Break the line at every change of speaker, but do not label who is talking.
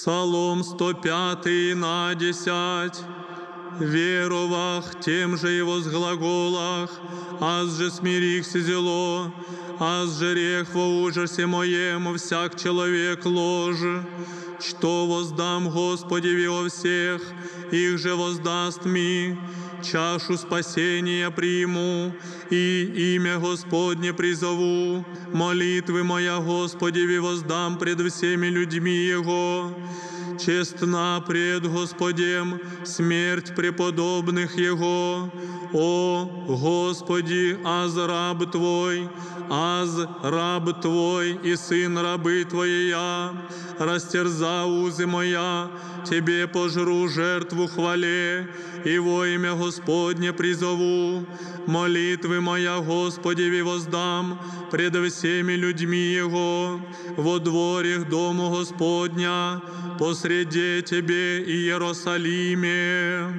Псалом 105 на 10. Веровах тем же его с глаголах, аз же смирихся зело, аз же рех во ужасе моем всяк человек ложе, что воздам Господи во всех, их же воздаст ми, чашу спасения приму, и имя Господне призову, молитвы моя Господи воздам пред всеми людьми Его, честна пред Господем смерть преподобных Его. О Господи, аз раб Твой, аз раб Твой и сын рабы Твоей я, растерза узы моя, Тебе пожру жертву хвале, и во имя Господне призову. Молитвы моя Господи воздам пред всеми людьми Его, во дворях Дому Господня, посреди Тебе Иерусалиме.